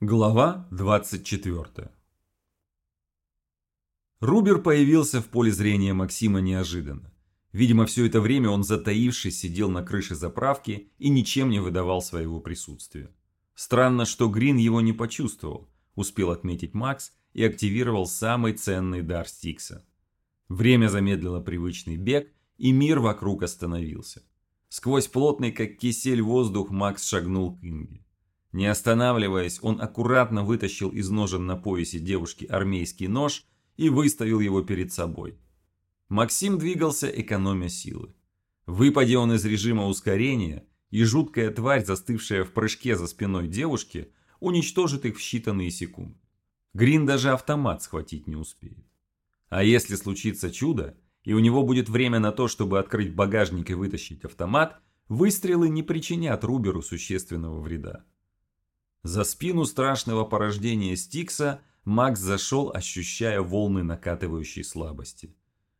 Глава 24 Рубер появился в поле зрения Максима неожиданно. Видимо, все это время он затаившись сидел на крыше заправки и ничем не выдавал своего присутствия. Странно, что Грин его не почувствовал, успел отметить Макс и активировал самый ценный дар Стикса. Время замедлило привычный бег, и мир вокруг остановился. Сквозь плотный, как кисель, воздух Макс шагнул к Инге. Не останавливаясь, он аккуратно вытащил из ножен на поясе девушки армейский нож и выставил его перед собой. Максим двигался, экономя силы. Выпадя он из режима ускорения, и жуткая тварь, застывшая в прыжке за спиной девушки, уничтожит их в считанные секунды. Грин даже автомат схватить не успеет. А если случится чудо, и у него будет время на то, чтобы открыть багажник и вытащить автомат, выстрелы не причинят Руберу существенного вреда. За спину страшного порождения Стикса Макс зашел, ощущая волны накатывающей слабости.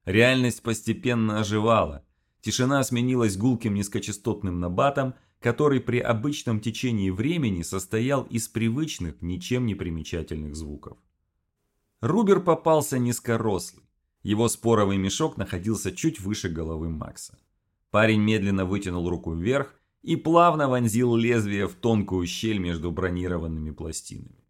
Реальность постепенно оживала. Тишина сменилась гулким низкочастотным набатом, который при обычном течении времени состоял из привычных, ничем не примечательных звуков. Рубер попался низкорослый. Его споровый мешок находился чуть выше головы Макса. Парень медленно вытянул руку вверх и плавно вонзил лезвие в тонкую щель между бронированными пластинами.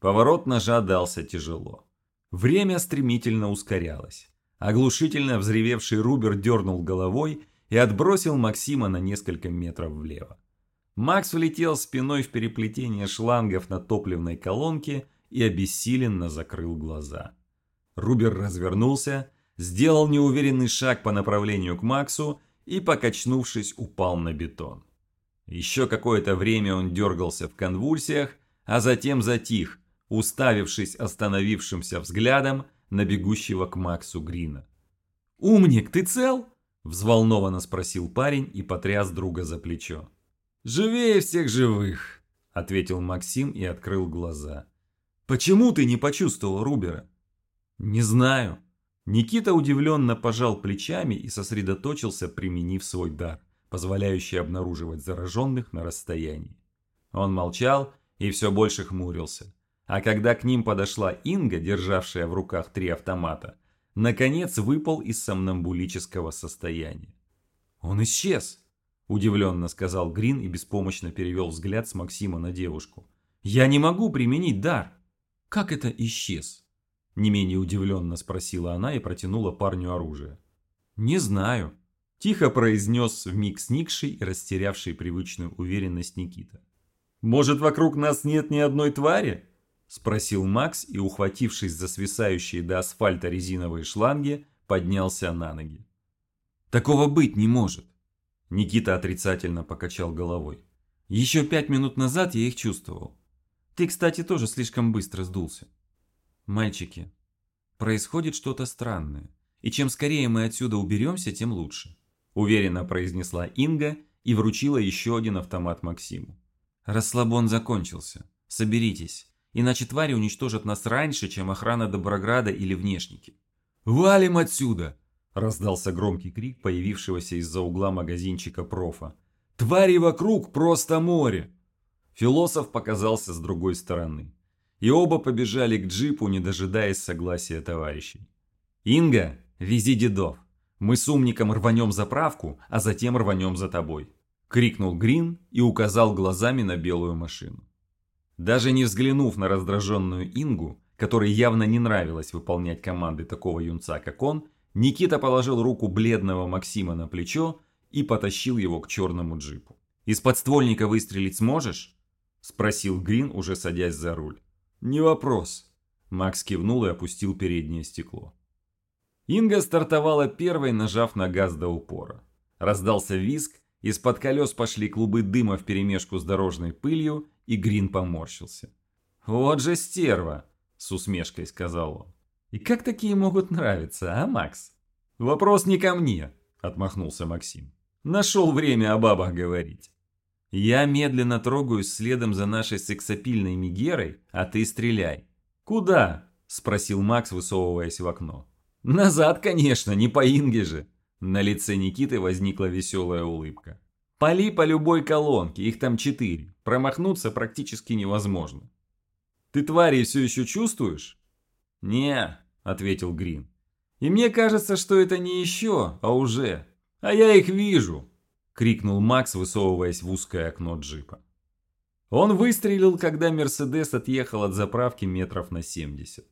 Поворот ножа дался тяжело. Время стремительно ускорялось. Оглушительно взревевший Рубер дернул головой и отбросил Максима на несколько метров влево. Макс влетел спиной в переплетение шлангов на топливной колонке и обессиленно закрыл глаза. Рубер развернулся, сделал неуверенный шаг по направлению к Максу и, покачнувшись, упал на бетон. Еще какое-то время он дергался в конвульсиях, а затем затих, уставившись остановившимся взглядом на бегущего к Максу Грина. «Умник, ты цел?» – взволнованно спросил парень и потряс друга за плечо. «Живее всех живых!» – ответил Максим и открыл глаза. «Почему ты не почувствовал Рубера?» «Не знаю», Никита удивленно пожал плечами и сосредоточился, применив свой дар, позволяющий обнаруживать зараженных на расстоянии. Он молчал и все больше хмурился. А когда к ним подошла Инга, державшая в руках три автомата, наконец выпал из сомнамбулического состояния. «Он исчез!» – удивленно сказал Грин и беспомощно перевел взгляд с Максима на девушку. «Я не могу применить дар!» «Как это исчез?» Не менее удивленно спросила она и протянула парню оружие. «Не знаю», – тихо произнес вмиг сникший и растерявший привычную уверенность Никита. «Может, вокруг нас нет ни одной твари?» – спросил Макс и, ухватившись за свисающие до асфальта резиновые шланги, поднялся на ноги. «Такого быть не может!» Никита отрицательно покачал головой. «Еще пять минут назад я их чувствовал. Ты, кстати, тоже слишком быстро сдулся. «Мальчики, происходит что-то странное, и чем скорее мы отсюда уберемся, тем лучше», уверенно произнесла Инга и вручила еще один автомат Максиму. «Расслабон закончился. Соберитесь, иначе твари уничтожат нас раньше, чем охрана Доброграда или внешники». «Валим отсюда!» – раздался громкий крик, появившегося из-за угла магазинчика профа. «Твари вокруг просто море!» Философ показался с другой стороны и оба побежали к джипу, не дожидаясь согласия товарищей. «Инга, вези дедов. Мы с умником рванем заправку, а затем рванем за тобой», – крикнул Грин и указал глазами на белую машину. Даже не взглянув на раздраженную Ингу, которой явно не нравилось выполнять команды такого юнца, как он, Никита положил руку бледного Максима на плечо и потащил его к черному джипу. «Из подствольника выстрелить сможешь?» – спросил Грин, уже садясь за руль. «Не вопрос». Макс кивнул и опустил переднее стекло. Инга стартовала первой, нажав на газ до упора. Раздался визг, из-под колес пошли клубы дыма вперемешку с дорожной пылью, и Грин поморщился. «Вот же стерва!» – с усмешкой сказал он. «И как такие могут нравиться, а, Макс?» «Вопрос не ко мне», – отмахнулся Максим. «Нашел время о бабах говорить». Я медленно трогаюсь следом за нашей сексапильной Мигерой, а ты стреляй. Куда? Спросил Макс, высовываясь в окно. Назад, конечно, не по Инге же. На лице Никиты возникла веселая улыбка. Пали по любой колонке, их там четыре. Промахнуться практически невозможно. Ты твари все еще чувствуешь?» «Не», — ответил Грин. «И мне кажется, что это не еще, а уже. А я их вижу», — крикнул Макс, высовываясь в узкое окно джипа. Он выстрелил, когда Мерседес отъехал от заправки метров на 70.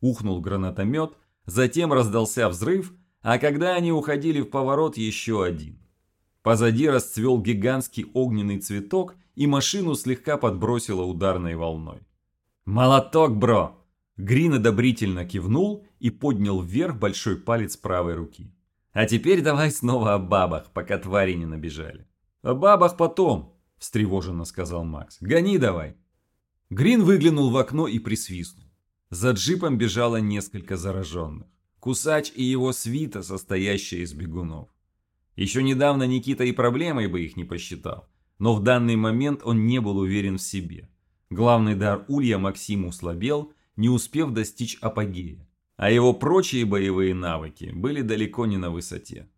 Ухнул гранатомет, затем раздался взрыв, а когда они уходили в поворот, еще один. Позади расцвел гигантский огненный цветок, и машину слегка подбросило ударной волной. «Молоток, бро!» Грин одобрительно кивнул и поднял вверх большой палец правой руки. «А теперь давай снова о бабах, пока твари не набежали». «О бабах потом», – встревоженно сказал Макс. «Гони давай». Грин выглянул в окно и присвистнул. За джипом бежало несколько зараженных. Кусач и его свита, состоящая из бегунов. Еще недавно Никита и проблемой бы их не посчитал, но в данный момент он не был уверен в себе. Главный дар Улья Максиму слабел, не успев достичь апогея, а его прочие боевые навыки были далеко не на высоте.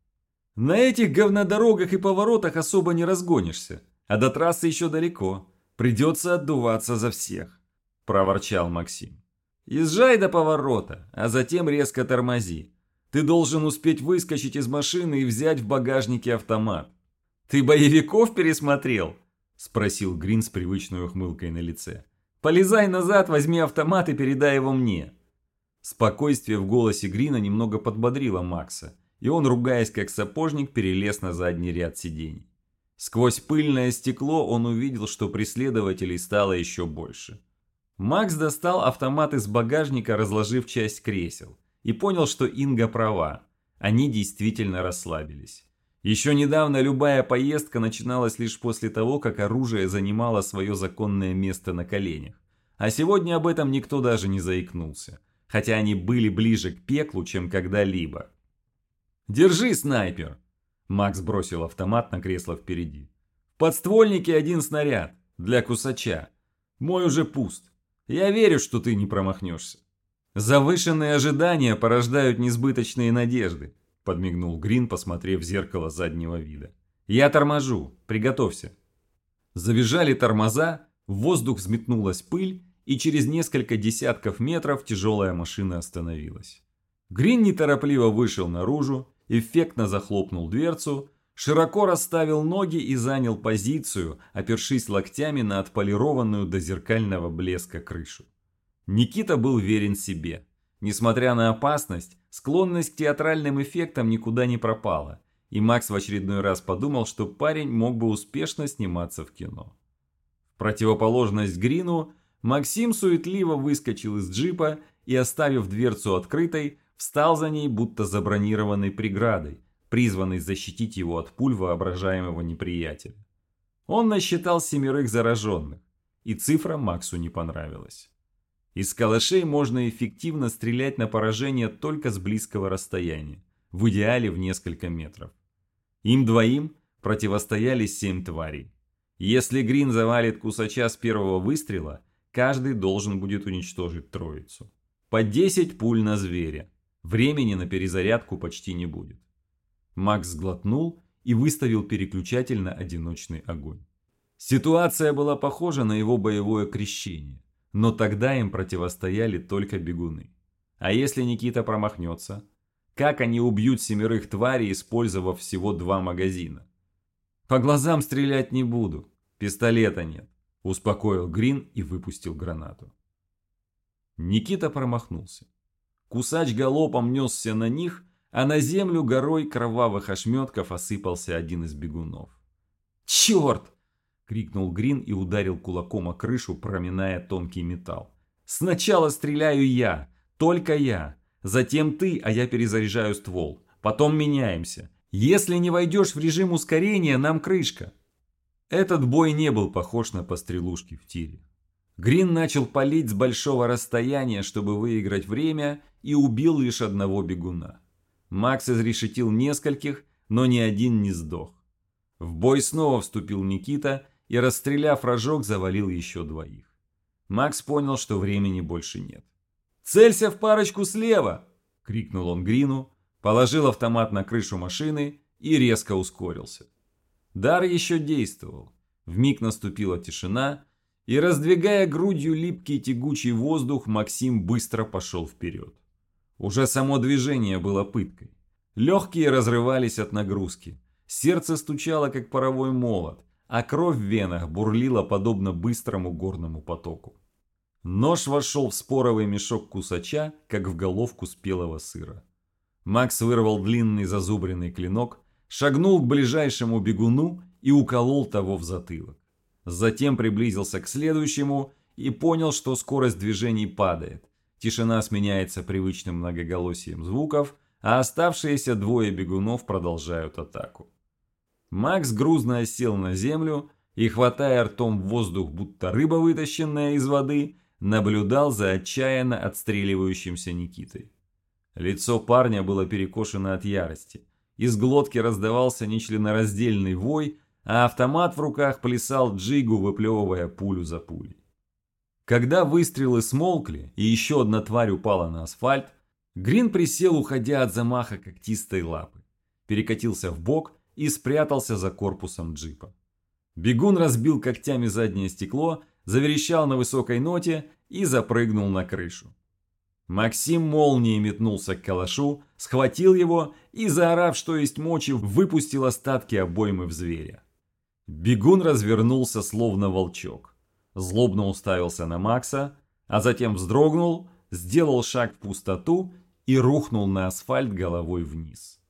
На этих говнодорогах и поворотах особо не разгонишься, а до трассы еще далеко. Придется отдуваться за всех», – проворчал Максим. «Езжай до поворота, а затем резко тормози. Ты должен успеть выскочить из машины и взять в багажнике автомат». «Ты боевиков пересмотрел?» – спросил Грин с привычной ухмылкой на лице. «Полезай назад, возьми автомат и передай его мне». Спокойствие в голосе Грина немного подбодрило Макса, и он, ругаясь как сапожник, перелез на задний ряд сидений. Сквозь пыльное стекло он увидел, что преследователей стало еще больше. Макс достал автомат из багажника, разложив часть кресел, и понял, что Инга права. Они действительно расслабились. Еще недавно любая поездка начиналась лишь после того, как оружие занимало свое законное место на коленях. А сегодня об этом никто даже не заикнулся, хотя они были ближе к пеклу, чем когда-либо. «Держи, снайпер!» Макс бросил автомат на кресло впереди. «В подствольнике один снаряд. Для кусача. Мой уже пуст. Я верю, что ты не промахнешься». «Завышенные ожидания порождают несбыточные надежды», подмигнул Грин, посмотрев в зеркало заднего вида. «Я торможу. Приготовься». Завизжали тормоза, в воздух взметнулась пыль, и через несколько десятков метров тяжелая машина остановилась. Грин неторопливо вышел наружу, эффектно захлопнул дверцу, широко расставил ноги и занял позицию, опершись локтями на отполированную до зеркального блеска крышу. Никита был верен себе. Несмотря на опасность, склонность к театральным эффектам никуда не пропала, и Макс в очередной раз подумал, что парень мог бы успешно сниматься в кино. Противоположность Грину, Максим суетливо выскочил из джипа и, оставив дверцу открытой, встал за ней будто забронированной преградой, призванной защитить его от пуль воображаемого неприятеля. Он насчитал семерых зараженных, и цифра Максу не понравилась. Из калашей можно эффективно стрелять на поражение только с близкого расстояния, в идеале в несколько метров. Им двоим противостояли семь тварей. Если Грин завалит кусача с первого выстрела, каждый должен будет уничтожить троицу. По 10 пуль на зверя. Времени на перезарядку почти не будет. Макс сглотнул и выставил переключатель на одиночный огонь. Ситуация была похожа на его боевое крещение, но тогда им противостояли только бегуны. А если Никита промахнется? Как они убьют семерых тварей, использовав всего два магазина? По глазам стрелять не буду, пистолета нет, успокоил Грин и выпустил гранату. Никита промахнулся. Кусач галопом несся на них, а на землю горой кровавых ошметков осыпался один из бегунов. «Черт!» — крикнул Грин и ударил кулаком о крышу, проминая тонкий металл. «Сначала стреляю я, только я, затем ты, а я перезаряжаю ствол. Потом меняемся. Если не войдешь в режим ускорения, нам крышка». Этот бой не был похож на пострелушки в тире. Грин начал палить с большого расстояния, чтобы выиграть время, и убил лишь одного бегуна. Макс изрешетил нескольких, но ни один не сдох. В бой снова вступил Никита и, расстреляв рожок, завалил еще двоих. Макс понял, что времени больше нет. «Целься в парочку слева!» – крикнул он Грину, положил автомат на крышу машины и резко ускорился. Дар еще действовал. В миг наступила тишина, и, раздвигая грудью липкий тягучий воздух, Максим быстро пошел вперед. Уже само движение было пыткой. Легкие разрывались от нагрузки, сердце стучало, как паровой молот, а кровь в венах бурлила подобно быстрому горному потоку. Нож вошел в споровый мешок кусача, как в головку спелого сыра. Макс вырвал длинный зазубренный клинок, шагнул к ближайшему бегуну и уколол того в затылок. Затем приблизился к следующему и понял, что скорость движений падает. Тишина сменяется привычным многоголосием звуков, а оставшиеся двое бегунов продолжают атаку. Макс грузно осел на землю и, хватая ртом в воздух, будто рыба, вытащенная из воды, наблюдал за отчаянно отстреливающимся Никитой. Лицо парня было перекошено от ярости. Из глотки раздавался нечленораздельный вой, а автомат в руках плясал джигу, выплевывая пулю за пулей. Когда выстрелы смолкли и еще одна тварь упала на асфальт, Грин присел, уходя от замаха когтистой лапы, перекатился в бок и спрятался за корпусом джипа. Бегун разбил когтями заднее стекло, заверещал на высокой ноте и запрыгнул на крышу. Максим молнией метнулся к калашу, схватил его и, заорав, что есть мочи, выпустил остатки обоймы в зверя. Бегун развернулся, словно волчок. Злобно уставился на Макса, а затем вздрогнул, сделал шаг в пустоту и рухнул на асфальт головой вниз.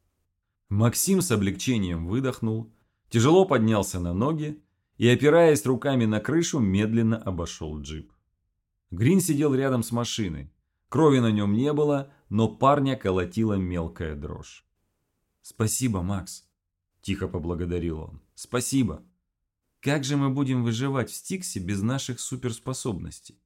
Максим с облегчением выдохнул, тяжело поднялся на ноги и, опираясь руками на крышу, медленно обошел джип. Грин сидел рядом с машиной. Крови на нем не было, но парня колотила мелкая дрожь. «Спасибо, Макс», – тихо поблагодарил он. «Спасибо». Как же мы будем выживать в Стиксе без наших суперспособностей?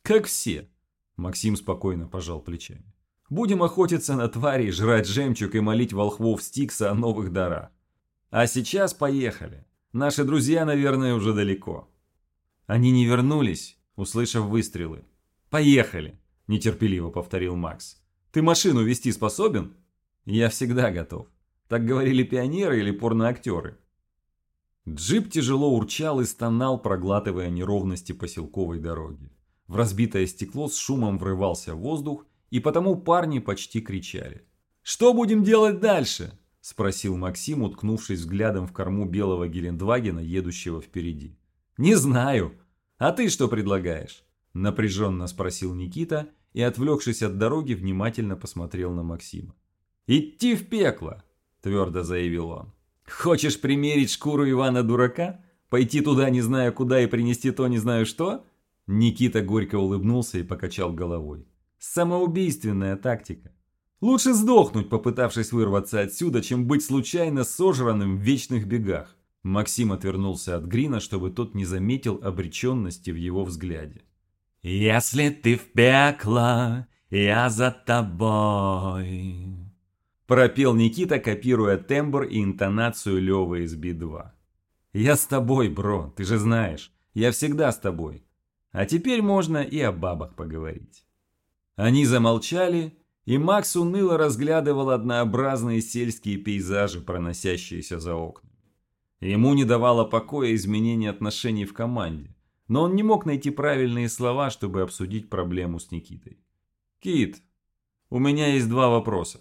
Как все. Максим спокойно пожал плечами. Будем охотиться на тварей, жрать жемчуг и молить волхвов Стикса о новых дарах. А сейчас поехали. Наши друзья, наверное, уже далеко. Они не вернулись, услышав выстрелы. Поехали, нетерпеливо повторил Макс. Ты машину вести способен? Я всегда готов. Так говорили пионеры или порноактеры. Джип тяжело урчал и стонал, проглатывая неровности поселковой дороги. В разбитое стекло с шумом врывался воздух, и потому парни почти кричали. «Что будем делать дальше?» – спросил Максим, уткнувшись взглядом в корму белого Гелендвагена, едущего впереди. «Не знаю. А ты что предлагаешь?» – напряженно спросил Никита и, отвлекшись от дороги, внимательно посмотрел на Максима. «Идти в пекло!» – твердо заявил он. Хочешь примерить шкуру Ивана-дурака? Пойти туда не знаю куда и принести то не знаю что? Никита горько улыбнулся и покачал головой. Самоубийственная тактика. Лучше сдохнуть, попытавшись вырваться отсюда, чем быть случайно сожранным в вечных бегах. Максим отвернулся от Грина, чтобы тот не заметил обреченности в его взгляде. «Если ты в пекло, я за тобой», Пропел Никита, копируя тембр и интонацию Лёвы из Би-2. «Я с тобой, бро, ты же знаешь. Я всегда с тобой. А теперь можно и о бабах поговорить». Они замолчали, и Макс уныло разглядывал однообразные сельские пейзажи, проносящиеся за окнами. Ему не давало покоя изменение отношений в команде, но он не мог найти правильные слова, чтобы обсудить проблему с Никитой. «Кит, у меня есть два вопроса.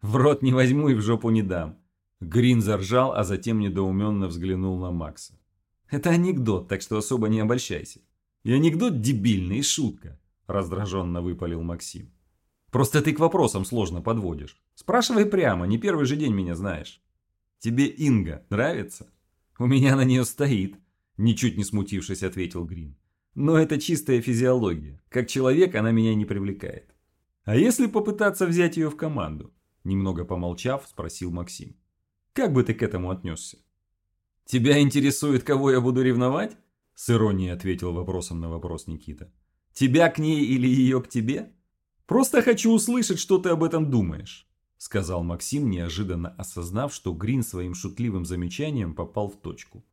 В рот не возьму и в жопу не дам. Грин заржал, а затем недоуменно взглянул на Макса. Это анекдот, так что особо не обольщайся. И анекдот дебильный, и шутка, раздраженно выпалил Максим. Просто ты к вопросам сложно подводишь. Спрашивай прямо, не первый же день меня знаешь. Тебе Инга нравится? У меня на нее стоит, ничуть не смутившись, ответил Грин. Но это чистая физиология. Как человек она меня не привлекает. А если попытаться взять ее в команду? Немного помолчав, спросил Максим. «Как бы ты к этому отнесся?» «Тебя интересует, кого я буду ревновать?» С иронией ответил вопросом на вопрос Никита. «Тебя к ней или ее к тебе?» «Просто хочу услышать, что ты об этом думаешь», сказал Максим, неожиданно осознав, что Грин своим шутливым замечанием попал в точку.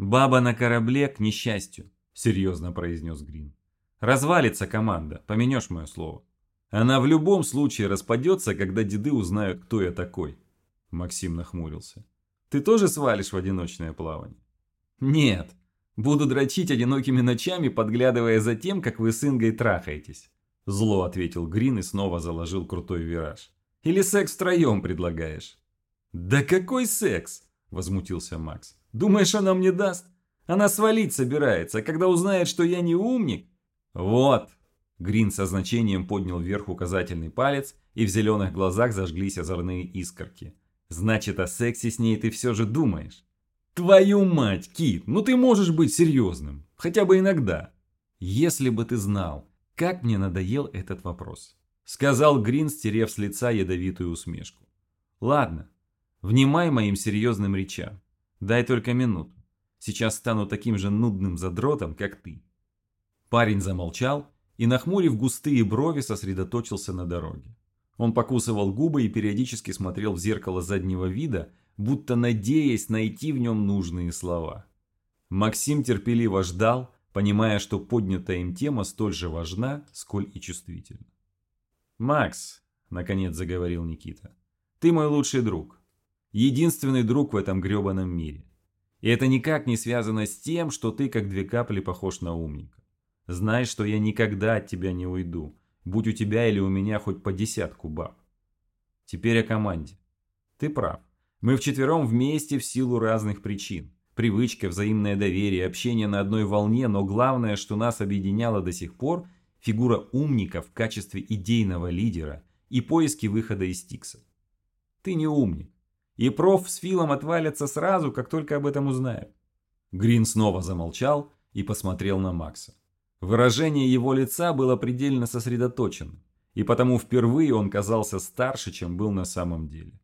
«Баба на корабле к несчастью», серьезно произнес Грин. «Развалится команда, поменешь мое слово». Она в любом случае распадется, когда деды узнают, кто я такой. Максим нахмурился. Ты тоже свалишь в одиночное плавание? Нет. Буду дрочить одинокими ночами, подглядывая за тем, как вы с Ингой трахаетесь. Зло ответил Грин и снова заложил крутой вираж. Или секс втроем предлагаешь? Да какой секс? Возмутился Макс. Думаешь, она мне даст? Она свалить собирается, а когда узнает, что я не умник... Вот. Грин со значением поднял вверх указательный палец, и в зеленых глазах зажглись озорные искорки. Значит, о сексе с ней ты все же думаешь? Твою мать, Кит, ну ты можешь быть серьезным. Хотя бы иногда. Если бы ты знал, как мне надоел этот вопрос. Сказал Грин, стерев с лица ядовитую усмешку. Ладно, внимай моим серьезным речам. Дай только минуту. Сейчас стану таким же нудным задротом, как ты. Парень замолчал и, нахмурив густые брови, сосредоточился на дороге. Он покусывал губы и периодически смотрел в зеркало заднего вида, будто надеясь найти в нем нужные слова. Максим терпеливо ждал, понимая, что поднятая им тема столь же важна, сколь и чувствительна. «Макс», — наконец заговорил Никита, — «ты мой лучший друг. Единственный друг в этом гребаном мире. И это никак не связано с тем, что ты как две капли похож на умника. Знай, что я никогда от тебя не уйду, будь у тебя или у меня хоть по десятку баб. Теперь о команде. Ты прав. Мы вчетвером вместе в силу разных причин. Привычка, взаимное доверие, общение на одной волне, но главное, что нас объединяло до сих пор, фигура умника в качестве идейного лидера и поиски выхода из Тикса. Ты не умник. И проф с Филом отвалятся сразу, как только об этом узнают. Грин снова замолчал и посмотрел на Макса. Выражение его лица было предельно сосредоточенным, и потому впервые он казался старше, чем был на самом деле.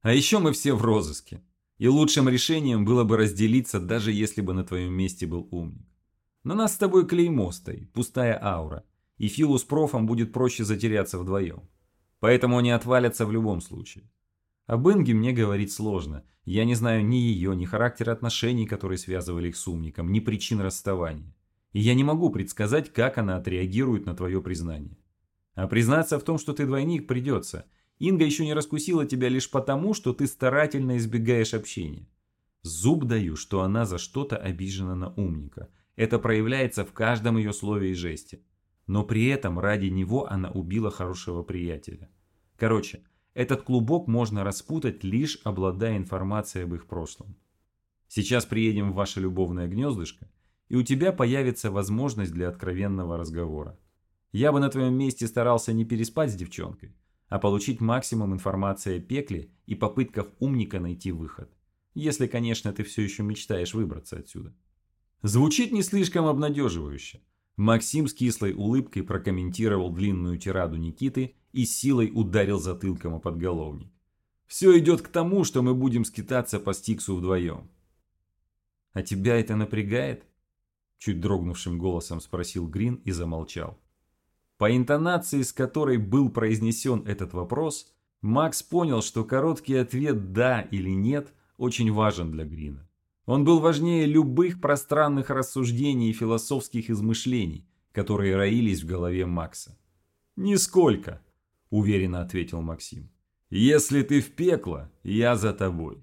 А еще мы все в розыске. И лучшим решением было бы разделиться, даже если бы на твоем месте был умник. На нас с тобой клеймо стоит, пустая аура. И Филу с профом будет проще затеряться вдвоем. Поэтому они отвалятся в любом случае. Об Инге мне говорить сложно. Я не знаю ни ее, ни характера отношений, которые связывали их с умником, ни причин расставания. И я не могу предсказать, как она отреагирует на твое признание. А признаться в том, что ты двойник, придется – Инга еще не раскусила тебя лишь потому, что ты старательно избегаешь общения. Зуб даю, что она за что-то обижена на умника. Это проявляется в каждом ее слове и жесте. Но при этом ради него она убила хорошего приятеля. Короче, этот клубок можно распутать, лишь обладая информацией об их прошлом. Сейчас приедем в ваше любовное гнездышко, и у тебя появится возможность для откровенного разговора. Я бы на твоем месте старался не переспать с девчонкой, а получить максимум информации о пекле и попытках умника найти выход. Если, конечно, ты все еще мечтаешь выбраться отсюда. Звучит не слишком обнадеживающе. Максим с кислой улыбкой прокомментировал длинную тираду Никиты и силой ударил затылком о подголовник. «Все идет к тому, что мы будем скитаться по Стиксу вдвоем». «А тебя это напрягает?» Чуть дрогнувшим голосом спросил Грин и замолчал. По интонации, с которой был произнесен этот вопрос, Макс понял, что короткий ответ «да» или «нет» очень важен для Грина. Он был важнее любых пространных рассуждений и философских измышлений, которые роились в голове Макса. «Нисколько», – уверенно ответил Максим. «Если ты в пекло, я за тобой».